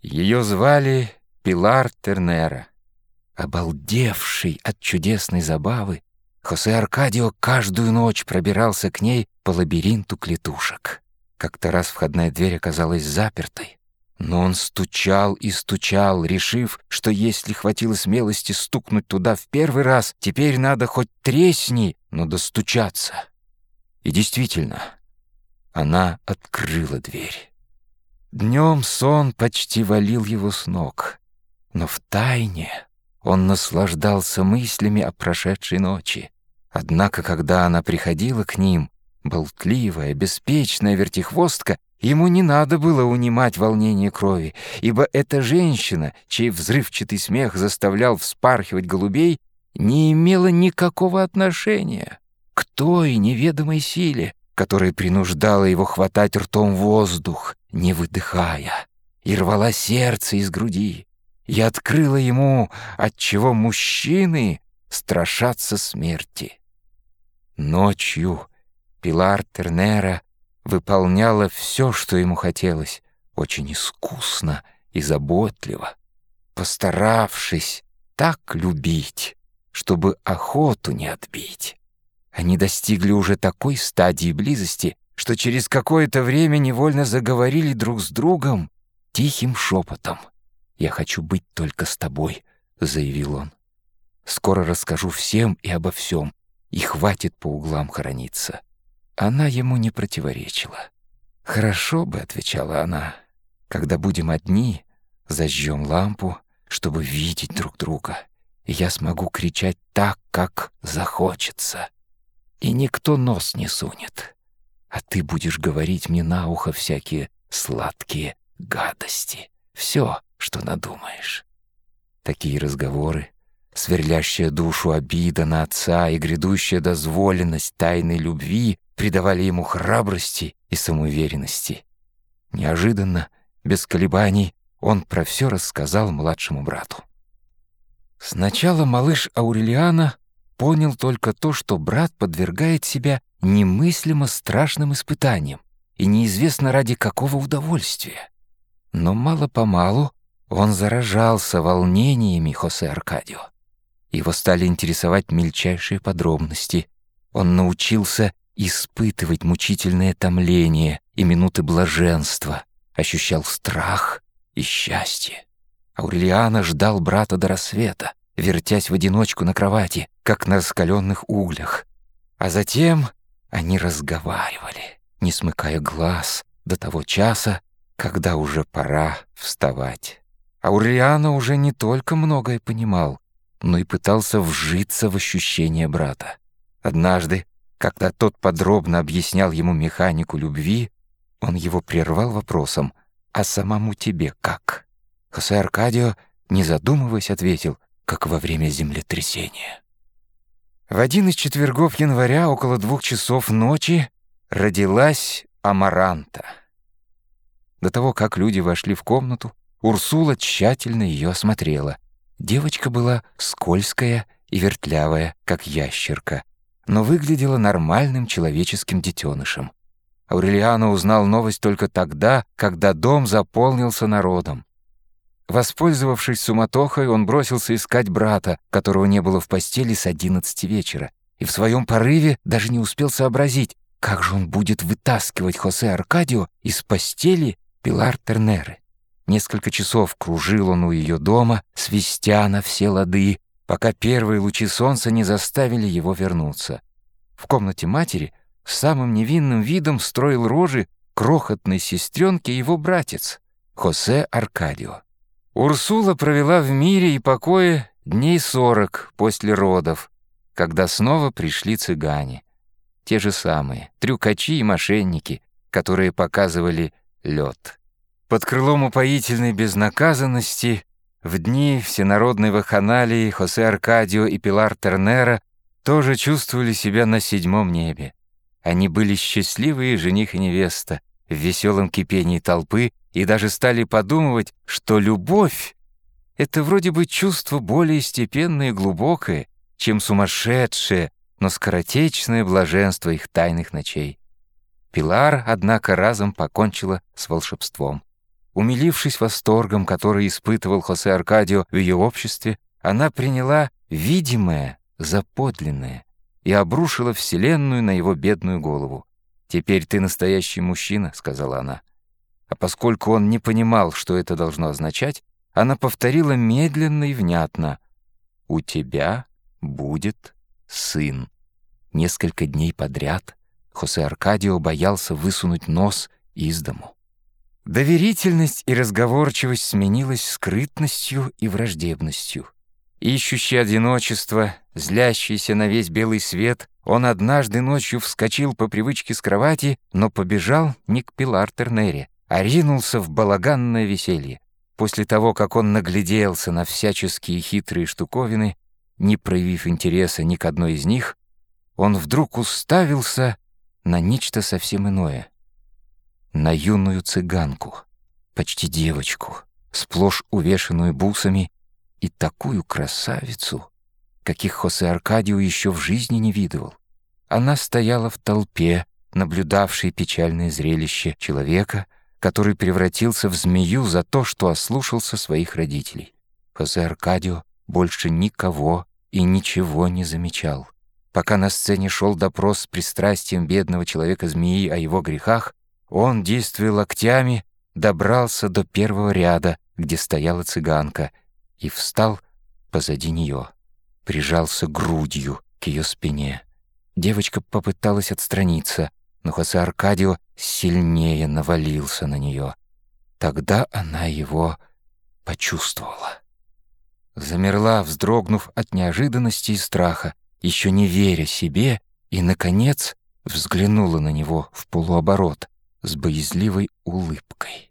Ее звали Пилар Тернера. Обалдевший от чудесной забавы, Хосе Аркадио каждую ночь пробирался к ней по лабиринту клетушек. Как-то раз входная дверь оказалась запертой, но он стучал и стучал, решив, что если хватило смелости стукнуть туда в первый раз, теперь надо хоть тресни, но достучаться. И действительно, она открыла дверь. Днем сон почти валил его с ног, но в тайне он наслаждался мыслями о прошедшей ночи. Однако, когда она приходила к ним, болтливая, беспечная вертихвостка, ему не надо было унимать волнение крови, ибо эта женщина, чей взрывчатый смех заставлял вспархивать голубей, не имела никакого отношения к той неведомой силе, которая принуждала его хватать ртом воздух, не выдыхая, и рвала сердце из груди. И открыла ему, отчего мужчины страшатся смерти. Ночью Пилар Тернера выполняла все, что ему хотелось, очень искусно и заботливо, постаравшись так любить, чтобы охоту не отбить. Они достигли уже такой стадии близости, что через какое-то время невольно заговорили друг с другом тихим шепотом. «Я хочу быть только с тобой», — заявил он. «Скоро расскажу всем и обо всем, и хватит по углам хорониться». Она ему не противоречила. «Хорошо бы», — отвечала она, — «когда будем одни, зажжем лампу, чтобы видеть друг друга, и я смогу кричать так, как захочется» и никто нос не сунет. А ты будешь говорить мне на ухо всякие сладкие гадости. Все, что надумаешь. Такие разговоры, сверлящая душу обида на отца и грядущая дозволенность тайной любви придавали ему храбрости и самоуверенности. Неожиданно, без колебаний, он про все рассказал младшему брату. Сначала малыш Аурелиана понял только то, что брат подвергает себя немыслимо страшным испытаниям, и неизвестно ради какого удовольствия. Но мало-помалу он заражался волнениями Хосе Аркадио. Его стали интересовать мельчайшие подробности. Он научился испытывать мучительное томление и минуты блаженства, ощущал страх и счастье. Аурелиана ждал брата до рассвета, вертясь в одиночку на кровати, как на раскаленных углях. А затем они разговаривали, не смыкая глаз до того часа, когда уже пора вставать. Аурлиано уже не только многое понимал, но и пытался вжиться в ощущение брата. Однажды, когда тот подробно объяснял ему механику любви, он его прервал вопросом «А самому тебе как?». Хосе Аркадио, не задумываясь, ответил как во время землетрясения. В один из четвергов января около двух часов ночи родилась Амаранта. До того, как люди вошли в комнату, Урсула тщательно ее осмотрела. Девочка была скользкая и вертлявая, как ящерка, но выглядела нормальным человеческим детенышем. Аурелиано узнал новость только тогда, когда дом заполнился народом. Воспользовавшись суматохой, он бросился искать брата, которого не было в постели с одиннадцати вечера, и в своем порыве даже не успел сообразить, как же он будет вытаскивать Хосе Аркадио из постели Пилар Тернеры. Несколько часов кружил он у ее дома, свистя на все лады, пока первые лучи солнца не заставили его вернуться. В комнате матери самым невинным видом строил рожи крохотной сестренке его братец, Хосе Аркадио. Урсула провела в мире и покое дней сорок после родов, когда снова пришли цыгане. Те же самые, трюкачи и мошенники, которые показывали лед. Под крылом упоительной безнаказанности в дни всенародной ваханалии Хосе Аркадио и Пилар Тернера тоже чувствовали себя на седьмом небе. Они были счастливые жених и невеста в веселом кипении толпы и даже стали подумывать, что любовь — это вроде бы чувство более степенное и глубокое, чем сумасшедшее, но скоротечное блаженство их тайных ночей. Пилар, однако, разом покончила с волшебством. Умилившись восторгом, который испытывал Хосе Аркадио в ее обществе, она приняла видимое за подлинное и обрушила вселенную на его бедную голову. «Теперь ты настоящий мужчина», — сказала она. А поскольку он не понимал, что это должно означать, она повторила медленно и внятно. «У тебя будет сын». Несколько дней подряд Хосе Аркадио боялся высунуть нос из дому. Доверительность и разговорчивость сменилась скрытностью и враждебностью. Ищущий одиночество, злящийся на весь белый свет, он однажды ночью вскочил по привычке с кровати, но побежал не к Пилар Тернере, а ринулся в балаганное веселье. После того, как он нагляделся на всяческие хитрые штуковины, не проявив интереса ни к одной из них, он вдруг уставился на нечто совсем иное. На юную цыганку, почти девочку, сплошь увешанную бусами, и такую красавицу, каких Хосе Аркадио еще в жизни не видывал. Она стояла в толпе, наблюдавшей печальное зрелище человека, который превратился в змею за то, что ослушался своих родителей. Хосе Аркадио больше никого и ничего не замечал. Пока на сцене шел допрос с пристрастием бедного человека-змеи о его грехах, он, действуя локтями, добрался до первого ряда, где стояла цыганка, и встал позади нее, прижался грудью к ее спине. Девочка попыталась отстраниться, но Хосе Аркадио сильнее навалился на нее. Тогда она его почувствовала. Замерла, вздрогнув от неожиданности и страха, еще не веря себе, и, наконец, взглянула на него в полуоборот с боязливой улыбкой.